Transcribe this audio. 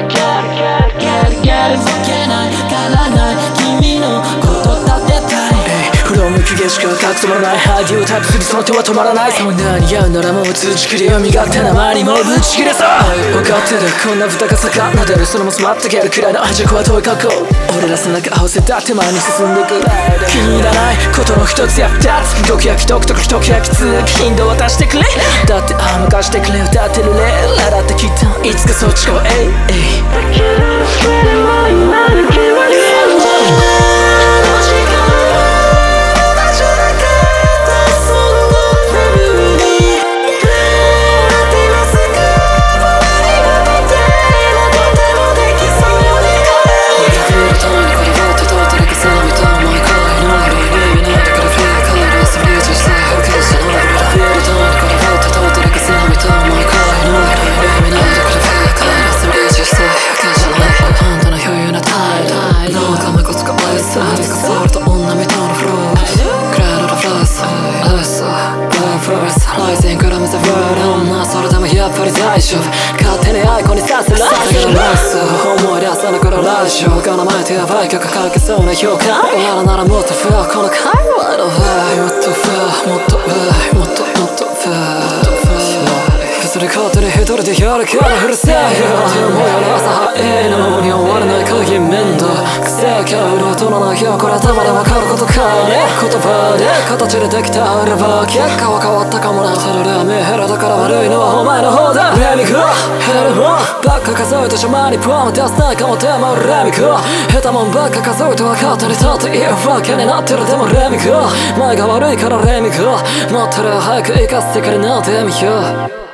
だってギャルギャルギャルギャル避けないからない君のこと立てたい振ろ向く景色は隠止まらないハディをタップするその手は止まらないそんなに合うならもう通じ切れよ磨ってなまりもぶち切れそう分かってるこんな豚が魚なでるそれもスマッとけるくらいの愛着は遠い過去俺ら背中合わせた手前に進んでく気に入らないことの一つや二つドキヤキトクトク一キヤキつ頻度渡してくれだってああ任してくれ歌ってるレラだってきっといつライゼンから目覚める女それでもやっぱり大丈夫勝手にアイコンにさせられるラス思い出さながらラジオが名前てやばい曲書けそうな評価終わらならもっとフェアこの界隈のフェアもっとフェアもっとフェアもっともっとフェアそれ勝手に一人でやるからうるせえよでも夜朝早いのに終わらない鍵面倒くせえけど大人のよこれ頭でわかることかね。言葉で形でできた裏ば結果は変わったかもなただレミヘラだから悪いのはお前の方だ。レミコヘルモばっか数えてしまいにポン出すないかもでもレミコ下手もんばっか数えて分かったりとって言うわけになってるでもレミコ前が悪いからレミコもっと早く生かしてくれなってみよう